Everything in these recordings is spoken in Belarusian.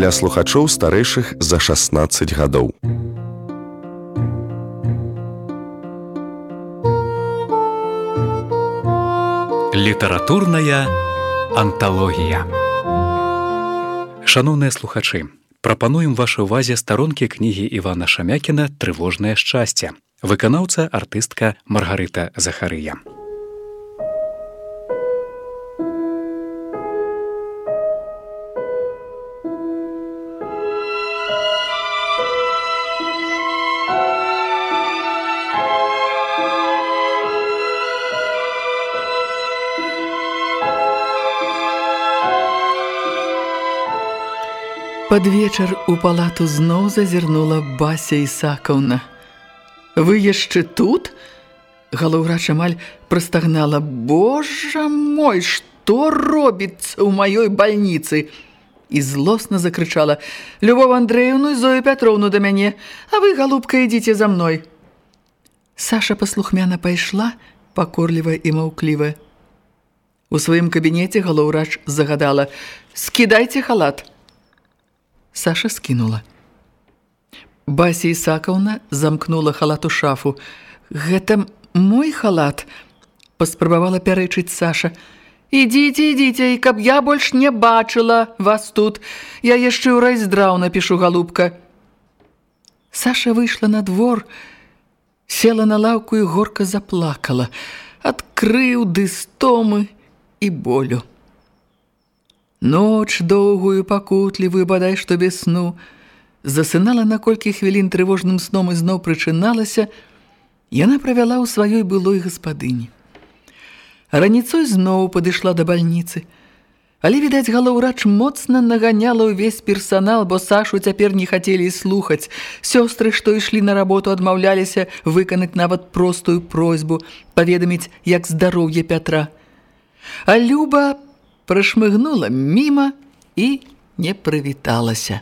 для слухачоў старэйшых за 16 гадоў. Літаратурная анталогія. Шаноўныя слухачы, прапануем вашай увазе старонкі кнігі Івана Шамякіна трывожнае шчасце. Выканаўца артыстка Маргарыта Захарыя. Пад вечар у палату зноў зазірнула Бася Ісакаўна. Вы яшчэ тут? Галаўрач амаль прастагнала: Божа мой, што робіцца ў маёй бальніцы? І злосна закрычала: Любов Андреевну і Зою Пятроўну да мяне, а вы, галубка, ідзіце за мной. Саша паслухмяна пайшла, пакорлівая і маўклівая. У сваім кабінеце галаўрач загадала: Скідайце халат. Саша скінула. Бася Ісакаўна замкнула халат у шафу. «Гэта мой халат?» – паспрабавала пярэчыць Саша. «Ідзіце, ідзіце, і каб я больш не бачыла вас тут. Я яшчэ ў райздраў напішу, галубка». Саша выйшла на двор, села на лаўку і горка заплакала. Ад крыўды, стомы і болю. Ноч доўгую пакутлівую бадай што без сну засынала на колькі хвілін трывожным сном і зноў прычыналася, яна правяла ў сваёй былой гаспадыні. Раніцой зноў падышла да бальніцы, але, відаць, галаўрач моцна наганяла ўвесь персанал, бо Сашу цяпер не хацелі слухаць. Сёстры, што ішлі на работу, адмаўляліся выканаць нават простую просьбу, паведаміць, як здароўе Пятра. А Люба прашмыгнула міма і не прывіталася.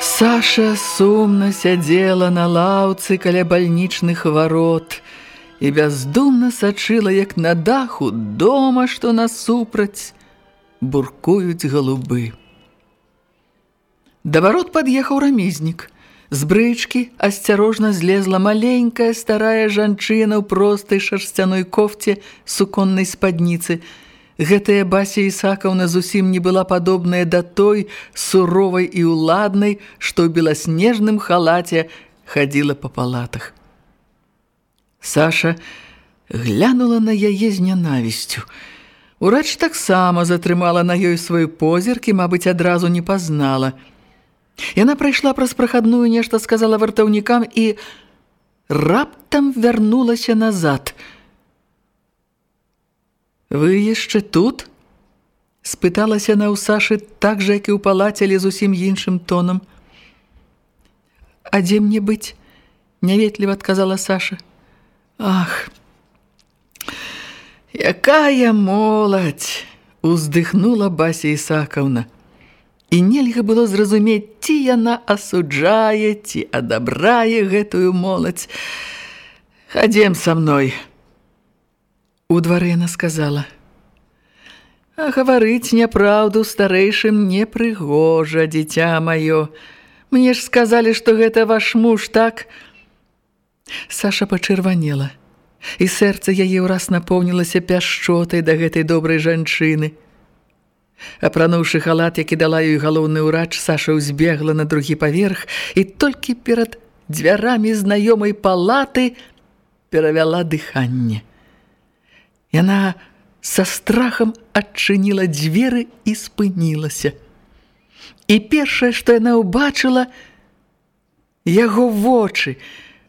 Саша сумна сядзела на лаўцы каля бальнічных варот – і бяздумна сачыла, як на даху дома, што насупраць, буркуюць галубы. Да варот пад'ехаў рамізнік. З брычкі асцярожна злезла маленькая старая жанчына ў простай шарсцяной кофце суконнай спадніцы. Гэтая Бася Ісакаўна зусім не была падобная да той суровай і ўладнай, што ў беласнежным халаце хадзіла па палатах. Саша глянула на яе з нянавісцю. Урач таксама затрымала на ёй свой позірк і, мабыць, адразу не пазнала. Яна прайшла праз прахадную нешта, сказала вартаўнікам і раптам вярнулася назад. «Вы яшчэ тут?» – спыталася на ў Сашы так жа, як і ў палаце, але зусім іншым тонам. «А дзе мне быць?» – няветліва адказала Саша. Ах, якая моладзь! Уздыхнула Бася Ісакаўна. І нельга было зразумець, ці яна асуджае, ці адабрае гэтую моладзь. Хадзем са мной. У дварэ яна сказала. А гаварыць няпраўду старэйшым непрыгожа, дзіця маё. Мне ж сказалі, што гэта ваш муж, так? Саша пачырванела, і сэрца яе ўраз напоўнілася пяшчотай да гэтай добрай жанчыны. Апрануўшы халат, які дала ёй галоўны ўрач, Саша ўзбегла на другі паверх і толькі перад дзвярамі знаёмай палаты перавяла дыханне. Яна са страхам адчыніла дзверы і спынілася. І першае, што яна ўбачыла, яго вочы –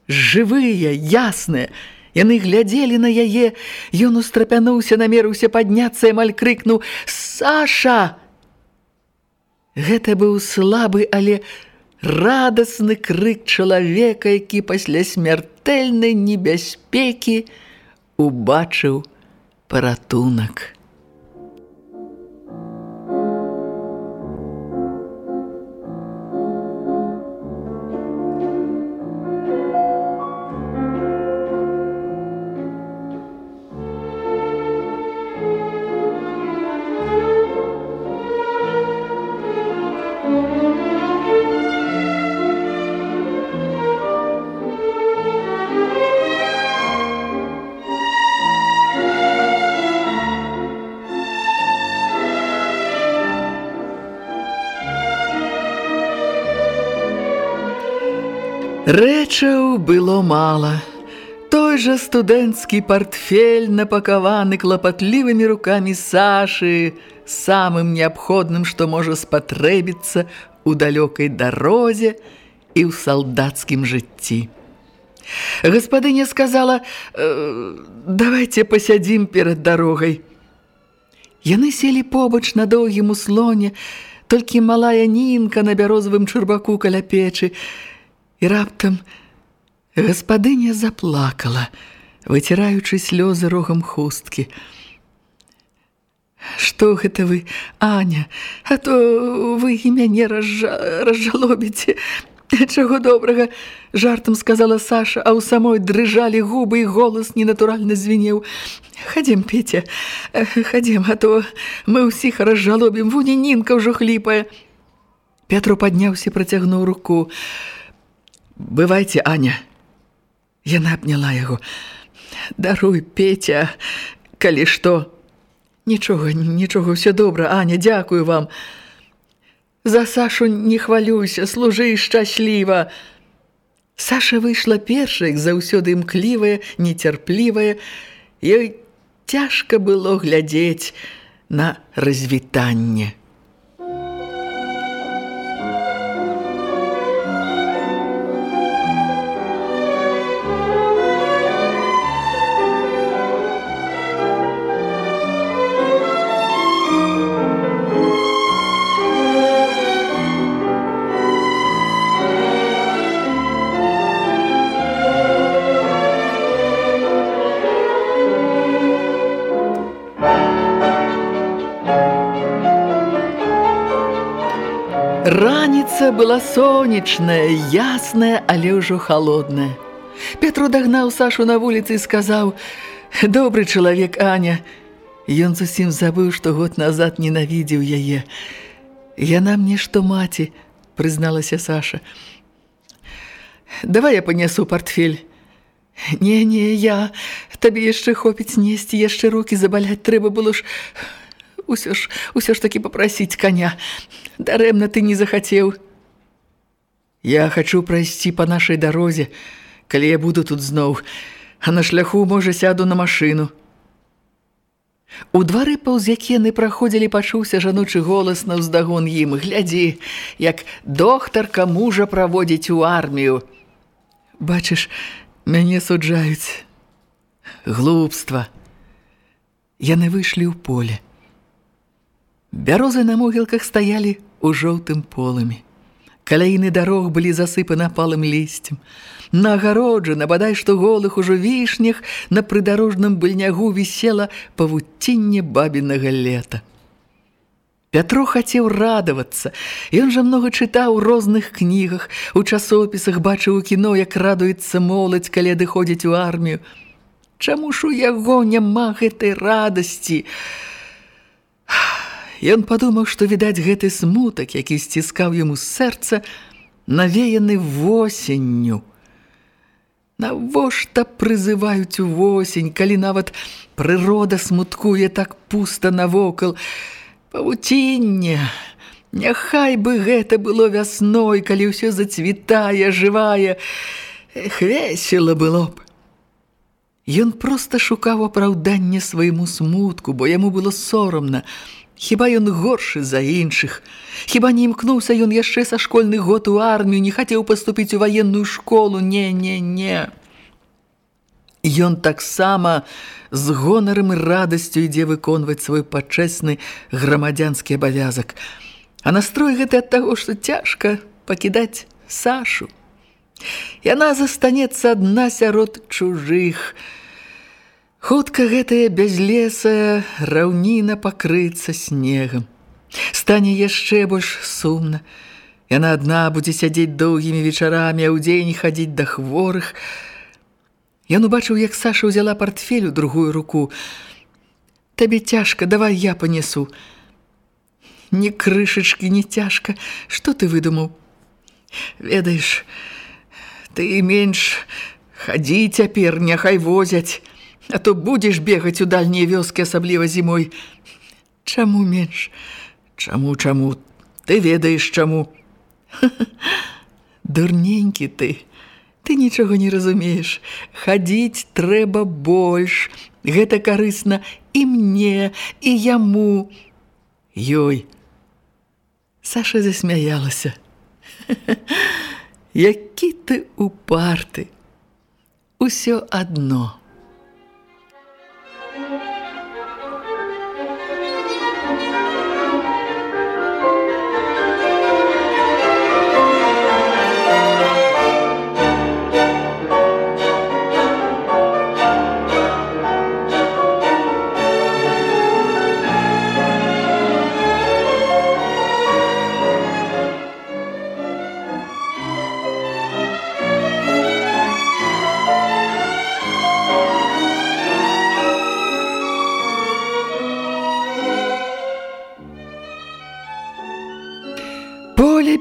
жывыя, ясныя. Яны глядзелі на яе, ён устрапянуўся, намерыўся падняцца, амаль крыкнуў: «Саша!» Гэта быў слабы, але радасны крык чалавека, які пасля смяртэльнай небяспекі убачыў паратунак. Рэчаў было мала. Той жа студэнцкі партфель, напакаваны клапатлівымі рукамі Сашы, самым неабходным, што можа спатрэбіцца ў далёкай дарозе і ў салдацкім жыцці. Гаспадыня сказала: э, "Давайте пасядзім перад дарогай". Яны селі побач на доўгім услоне, толькі малая нінка на бярозавым чурбаку каля печы, і раптам гаспадыня заплакала, выціраючы слёзы рогам хусткі. Што гэта вы, Аня, а то вы і мяне разжа... разжалобіце. Чаго добрага, жартам сказала Саша, а ў самой дрыжалі губы і голас ненатуральна звенеў. Хадзем, Петя, хадзем, а то мы ўсіх разжалобім, вуні нінка ўжо хліпае. Петру падняўся, працягнуў руку. Бывайце, Аня. Яна абняла яго. Даруй, Петя, калі што. Нічога, нічога, ўсё добра, Аня, дзякую вам. За Сашу не хвалюйся, служы шчасліва. Саша выйшла першай, заўсёды імклівая, нецярплівая. Ёй цяжка было глядзець на развітанне. Раніца была сонечная, ясная, але ўжо холодная. Петру дагнаў Сашу на вуліцы і сказаў: « Добры чалавек Аня. Ён зусім забыў, што год назад ненавідзеў яе. Яна мне што маці, прызналася Саша. Давай я панясу портфель. Не, не, я. Табе яшчэ хопіць несці, яшчэ рукі забаляць трэба было ж усё ж, усё ж такі папрасіць коня. Дарэмна ты не захацеў. Я хачу прайсці па нашай дарозе, калі я буду тут зноў, а на шляху, можа, сяду на машыну. У двары паўз якены праходзілі пачуўся жаночы голас на ўздагон ім. Глядзі, як доктарка мужа праводзіць у армію. Бачыш, мяне суджаюць. Глупства. Яны выйшлі ў поле. Бярозы на могілках стаялі ў жоўтым полымі. Каляіны дарог былі засыпаны палым лісцем. На агароджы, на бадай што голых ужо вішнях, на прыдарожным быльнягу вісела павуцінне бабінага лета. Пятро хацеў радавацца. Ён жа многа чытаў у розных кнігах, у часопісах бачыў у кіно, як радуецца моладзь, калі адыходзіць у армію. Чаму ж у яго няма гэтай радасці? Ён падумаў, што відаць гэты смутак, які сціскаў яму сэрца, навеяны восенню. Навошта прызываюць восень, калі нават прырода смуткуе так пуста навокал? Павуцінне! Няхай бы гэта было вясной, калі ўсё зацвітае, жывае. Эх, весела было б. Ён проста шукаў апраўданне свайму смутку, бо яму было сорамна, Хіба ён горшы за іншых? Хіба не імкнуўся ён яшчэ са школьны год у армію, не хацеў паступіць у ваенную школу? Не, не, не. Ён таксама з гонарам і радасцю ідзе выконваць свой пачэсны грамадзянскі абавязак. А настрой гэты ад таго, што цяжка пакідаць Сашу. Яна застанецца адна сярод чужых, Хутка гэтая бязлесая раўніна пакрыцца снегам. Стане яшчэ больш сумна. Яна адна будзе сядзець доўгімі вечарамі, а ўдзень хадзіць да хворых. Ён убачыў, як Саша ўзяла портфель у другую руку. Табе цяжка, давай я панесу. Ні крышачкі, ні цяжка. Што ты выдумаў? Ведаеш, ты менш хадзі цяпер, няхай возяць. А то будзеш бегаць у дальнія вёскі, асабліва зімой. Чаму менш? Чаму, чаму? Ты ведаеш чаму? Дурненькі ты. Ты нічога не разумееш. Хадзіць трэба больш. Гэта карысна і мне, і яму. Ёй. Саша засмяялася. Які ты упарты. Усё адно.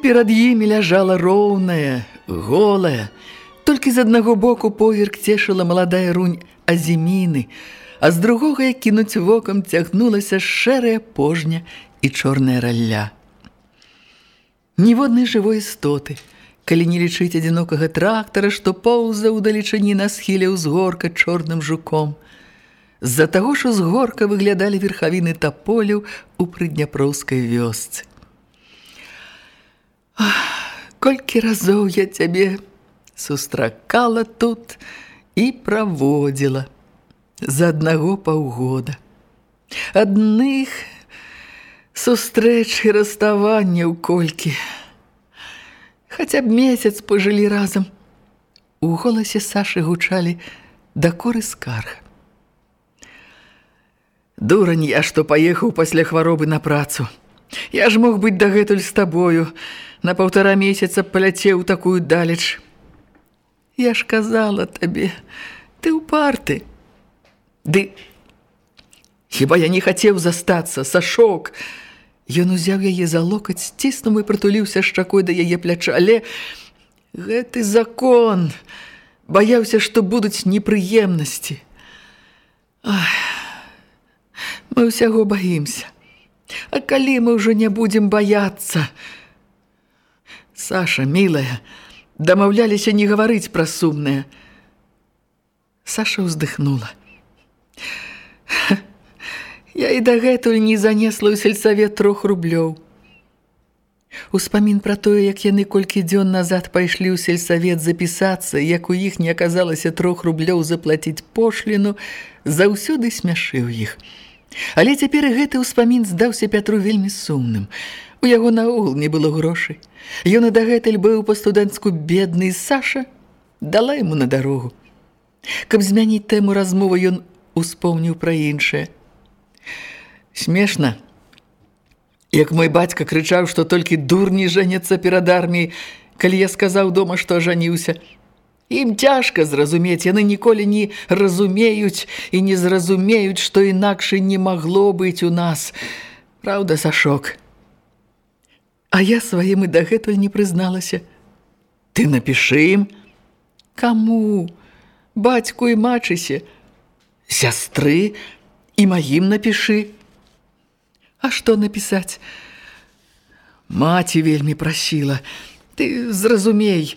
Перад імі ляжала роўная, голая. Толькі з аднаго боку поверк цешыла маладая рунь азіміны, а з другога як кінуць вокам цягнулася шэрая пожня і чорная ралля. Ніводнай жывой істоты, калі не лічыць адзінокага трактара, што паўза ў далечыні на схіле ўзгорка чорным жуком. З-за таго, што з горка выглядалі верхавіны таполяў у прыдняпроўскай вёсцы. Колькі разоў я цябе сустракала тут і праводзіла з аднаго паўгода. Адных сустрэч і раставанняў колькі. Хаця б месяц пажылі разам. У голасе Сашы гучалі дакоры скарг. Дурань я, што паехаў пасля хваробы на працу. Я ж мог быць дагэтуль з табою, на паўтара месяца паляцеў такую далеч. Я ж казала табе, ты ўпарты. Ды хіба я не хацеў застацца, Сашок. Ён узяў яе за локаць, сціснуў і прытуліўся шчакой да яе пляча, але гэты закон баяўся, што будуць непрыемнасці. Мы ўсяго баімся. А калі мы ўжо не будзем баяцца, Саша, милая, дамаўляліся не гаварыць пра сумнае. Саша ўздыхнула. Я і дагэтуль не занесла ў сельсавет трох рублёў. Успамін пра тое, як яны колькі дзён назад пайшлі ў сельсавет запісацца, як у іх не аказалася трох рублёў заплаціць пошліну, заўсёды смяшыў іх. Але цяпер гэты ўспамін здаўся Пятру вельмі сумным. У яго наогул не было грошай. Ён і дагэтуль быў па-студэнцку бедны, Саша дала яму на дарогу. Каб змяніць тэму размовы, ён успомніў пра іншае. Смешна. Як мой бацька крычаў, што толькі дурні жэняцца перад арміяй, калі я сказаў дома, што ажаніўся. Ім цяжка зразумець, яны ніколі не разумеюць і не зразумеюць, што інакш не магло быць у нас. Праўда, Сашок? А я сваім і дагэтуль не прызналася. Ты напішы ім? Каму? Бацьку і мачысе. Сястры і маім напішы. А што напісаць? Маці вельмі прасіла. Ты зразумей.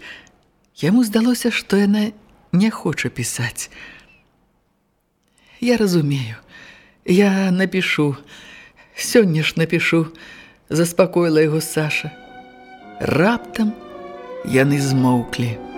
Яму здалося, што яна не хоча пісаць. Я разумею. Я напішу. Сёння ж напішу заспакоіла яго Саша. Раптам яны змоўклі.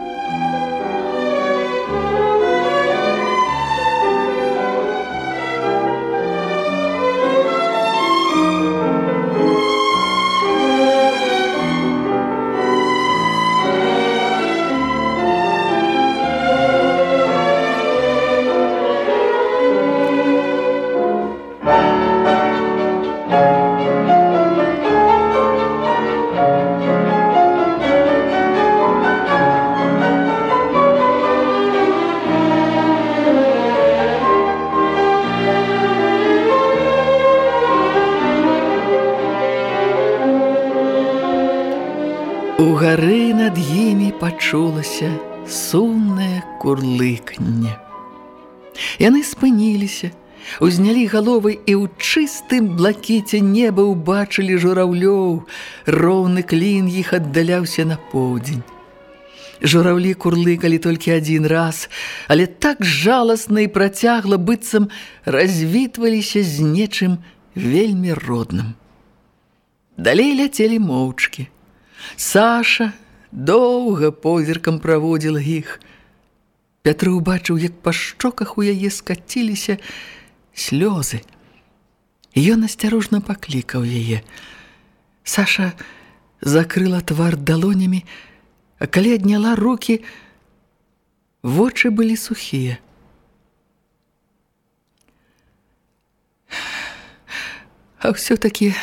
У гары над імі пачулася сумнае курлыканне. Яны спыніліся, узнялі галовы і ў чыстым блакіце неба ўбачылі жураўлёў, роўны клін іх аддаляўся на поўдзень. Журавлі курлыкалі толькі адзін раз, але так жаласна і працягла быццам развітваліся з нечым вельмі родным. Далей ляцелі моўчкі. Саша доўга позіркам праводзіла іх. Пятру убачыў, як па шчоках у яе скаціліся слёзы. Ён асцярожна паклікаў яе. Саша закрыла твар далонямі, а калі адняла рукі, вочы былі сухія. А ўсё-такі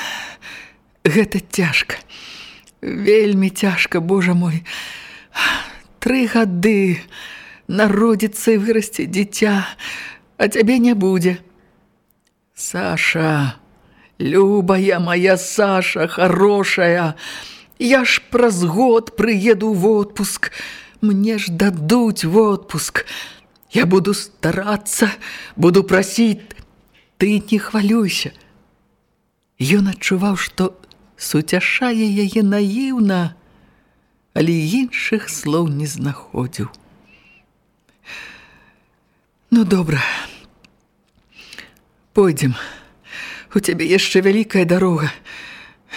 гэта цяжка. Вельмі цяжка, Божа мой. Тры гады народзіцца і вырасце дзіця, а цябе не будзе. Саша, любая моя Саша, хорошая, я ж праз год прыеду в отпуск. Мне ж дадуць в отпуск. Я буду старацца, буду прасіць, ты не хвалюйся. Ён адчуваў, што суцяшае яе наіўна, але іншых слоў не знаходзіў. Ну добра. Пойдзем. У цябе яшчэ вялікая дарога.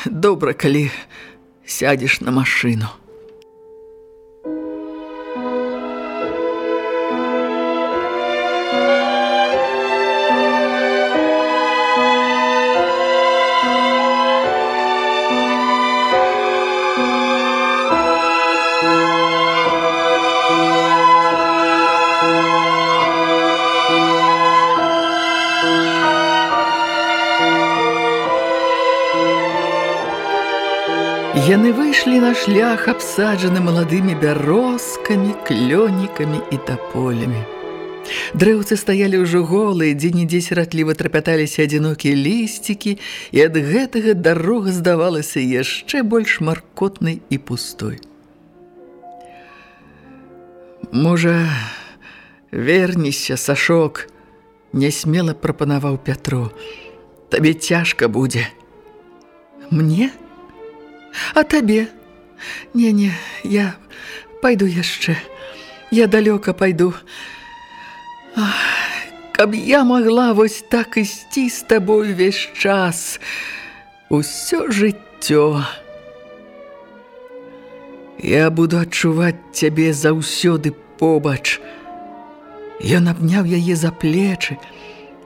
Добра, калі сядзеш на машыну. Шлях, абсаджаны маладымі бярозкамі, клёнікамі і таполямі. Дрэўцы стаялі ўжо голыя, дзе-нідзе сіратліва трапяталіся адзінокія лісцікі, і ад гэтага дарога здавалася яшчэ больш маркотнай і пустой. Можа, вернішся, Сашок, нясмела прапанаваў Пятро. Табе цяжка будзе. Мне? А табе? Не-не, я пайду яшчэ. Я далёка пайду. Ах, каб я магла вось так ісці з табой увесь час. Усё жыццё. Я буду адчуваць цябе заўсёды побач. Ён абняў яе за плечы,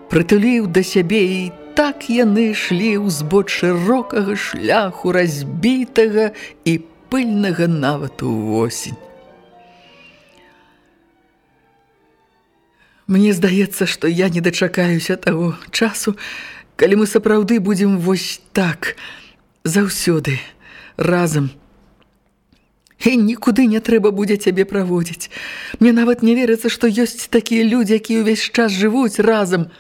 прытуліў да сябе і так яны ішлі ўзбоч шырокага шляху разбітага і пыльнага нават у восень. Мне здаецца, што я не дачакаюся таго часу, калі мы сапраўды будзем вось так заўсёды разам. І нікуды не трэба будзе цябе праводзіць. Мне нават не верыцца, што ёсць такія людзі, якія ўвесь час жывуць разам –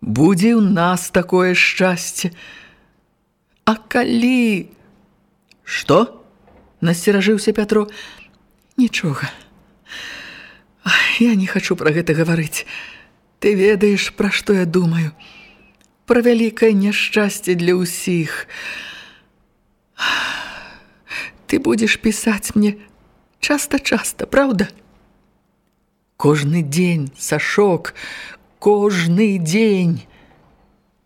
будзе ў нас такое шчасце. А калі... Што? Насцеражыўся Пятро. Нічога. Я не хачу пра гэта гаварыць. Ты ведаеш, пра што я думаю. Пра вялікае няшчасце для ўсіх. Ты будзеш пісаць мне часта-часта, праўда? Кожны дзень, Сашок, кожны дзень.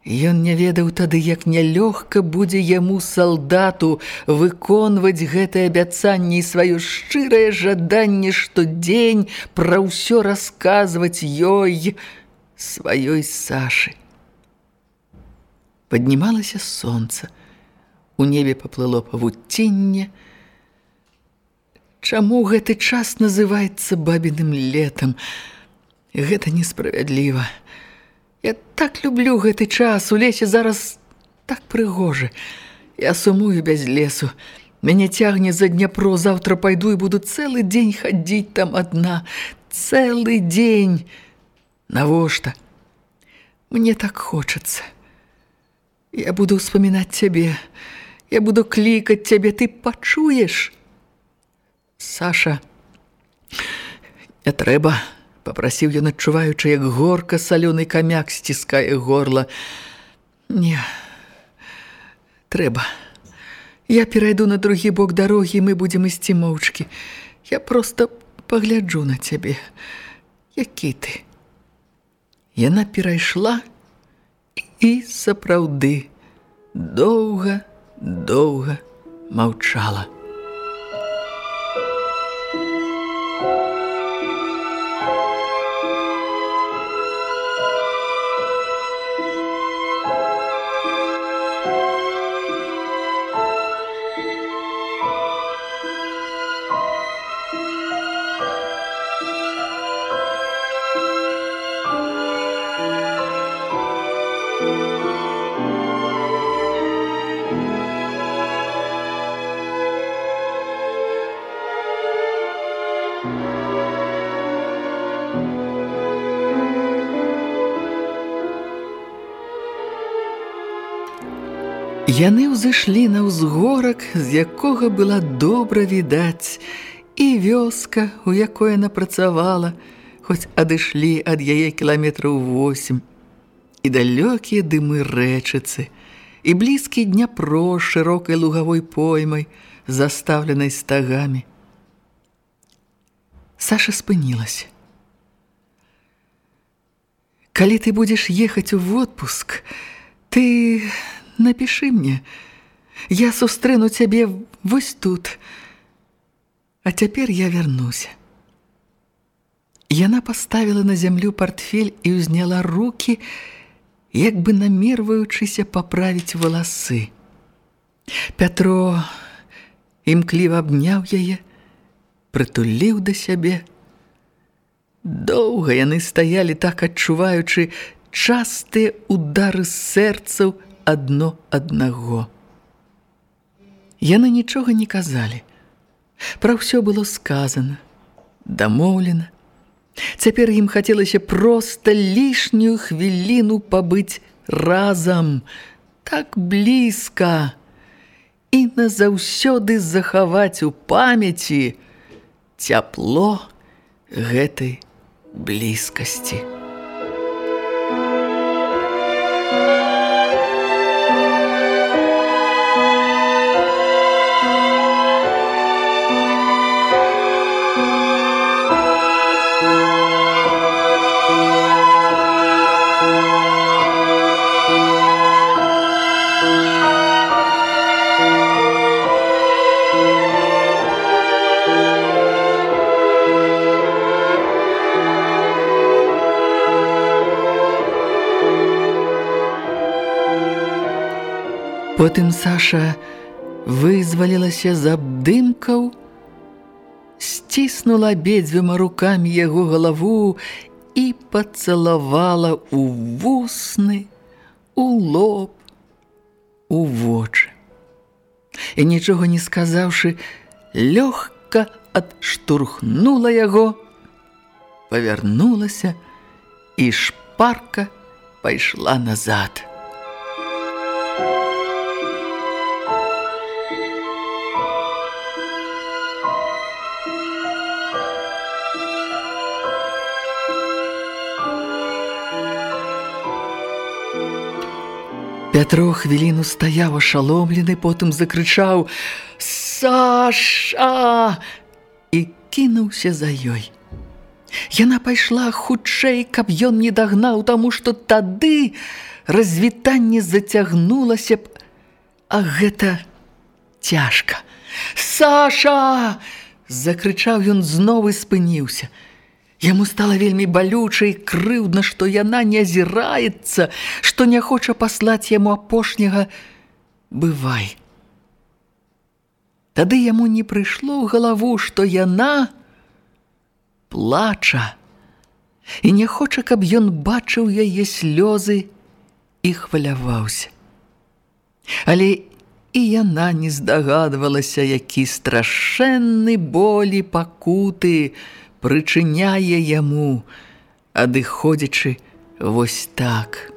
Ён не ведаў тады, як нялёгка будзе яму салдату выконваць гэтае абяцанне і сваё шчырае жаданне штодзень пра ўсё расказваць ёй сваёй Сашы. Паднімалася сонца, у небе паплыло павуцінне. Чаму гэты час называецца бабіным летам? Гэта несправядліва. Я так люблю гэты час, у лесе зараз так прыгожа. Я сумую без лесу. Мяне цягне за Дняпро, заўтра пайду і буду цэлы дзень хадзіць там адна. Цэлы дзень. Навошта? Мне так хочацца. Я буду ўспамінаць цябе. Я буду клікаць цябе, ты пачуеш? Саша, не трэба папрасіў ён адчуваючы як горка салёны камяк сціскае горла не трэба я перайду на другі бок дарогі мы будзем ісці моўчкі Я проста пагляджу на цябе, які ты. Яна перайшла і сапраўды доўга, доўга маўчала. Яны ўзышлі на ўзгорак, з якога была добра відаць, і вёска, у якой яна працавала, хоць адышлі ад яе кіламетраў восем, і далёкія дымы рэчыцы, і блізкі дняпро шырокай лугавой поймай, заставленай стагамі. Саша спынілася. Калі ты будзеш ехаць у водпуск, ты напиши мне. Я сустрэну цябе вось тут. А цяпер я вярнуся. Яна паставіла на зямлю портфель і ўзняла руки, як бы намерваючыся паправіць валасы. Пятро імкліва абняў яе, прытуліў да сябе. Доўга яны стаялі так адчуваючы частыя удары сэрцаў адно аднаго. Яны нічога не казалі. Пра ўсё было сказана, дамоўлена. Цяпер ім хацелася проста лішнюю хвіліну пабыць разам, так блізка і назаўсёды захаваць у памяці цяпло гэтай блізкасці. Потым Саша вызвалілася з абдымкаў, сціснула абедзвюма рукамі яго галаву і пацалавала ў вусны, у лоб, у вочы. І нічога не сказаўшы, лёгка адштурхнула яго, павярнулася і шпарка пайшла назад. Пятро хвіліну стаяў ашаломлены, потым закрычаў: «Саша!» і кінуўся за ёй. Яна пайшла хутчэй, каб ён не дагнаў, таму што тады развітанне зацягнулася б, а гэта цяжка. «Саша!» – закрычаў ён зноў і спыніўся. Яму стала вельмі балюча і крыўдна, што яна не азіраецца, што не хоча паслаць яму апошняга бывай. Тады яму не прыйшло ў галаву, што яна плача і не хоча, каб ён бачыў яе слёзы і хваляваўся. Але і яна не здагадвалася, які страшэнны болі пакуты, прычыняе яму, адыходзячы вось так.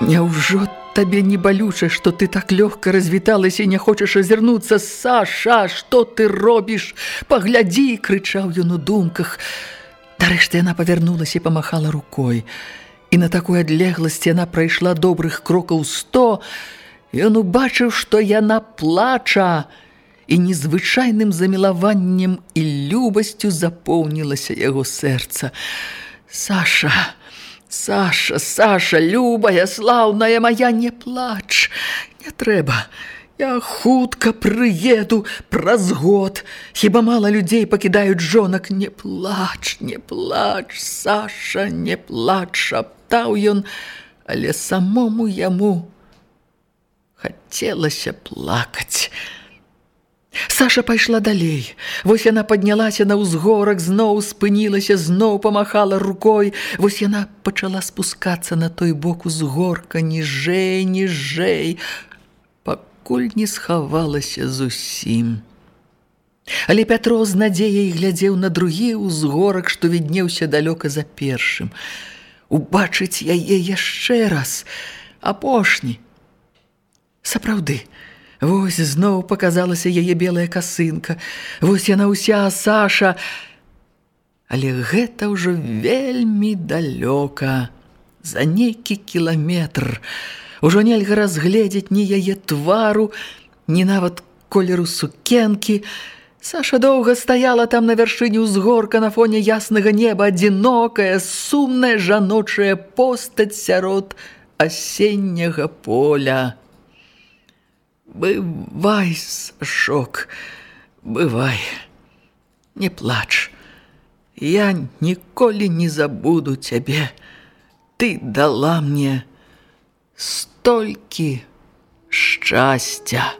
Няўжо табе не балюча, што ты так лёгка развіталася і не хочаш азірнуцца. Саша, што ты робіш? Паглядзі, крычаў ён у думках. Нарэшце яна павярнулася і памахала рукой. І на такой адлегласці яна прайшла добрых крокаў сто. Ён убачыў, што яна плача, і незвычайным замілаваннем і любасцю запоўнілася яго сэрца. Саша, Саша, Саша, любая, слаўная моя, не плач, не трэба. Я хутка прыеду праз год. Хіба мала людзей пакідаюць жонак, не плач, не плач, Саша, не плач, шаптаў ён, але самому яму хацелася плакаць. Саша пайшла далей. Вось яна паднялася на ўзгорак, зноў спынілася, зноў памахала рукой. Вось яна пачала спускацца на той бок узгорка, ніжэй, ніжэй пакуль не схавалася зусім. Але Пятро з надзеяй глядзеў на другі ўзгорак, што віднеўся далёка за першым. Убачыць яе яшчэ раз, апошні. Сапраўды, вось зноў паказалася яе белая касынка, вось яна ўся Саша, Але гэта ўжо вельмі далёка, за нейкі кіламетр, Ужо нельга разгледзець ні яе твару, ні нават колеру сукенкі. Саша доўга стаяла там на вяршыні ўзгорка на фоне яснага неба, адзінокая, сумная жаночая постаць сярод асенняга поля. Бывай, Сашок, бывай, не плач. Я ніколі не забуду цябе. Ты дала мне столькі шчасця.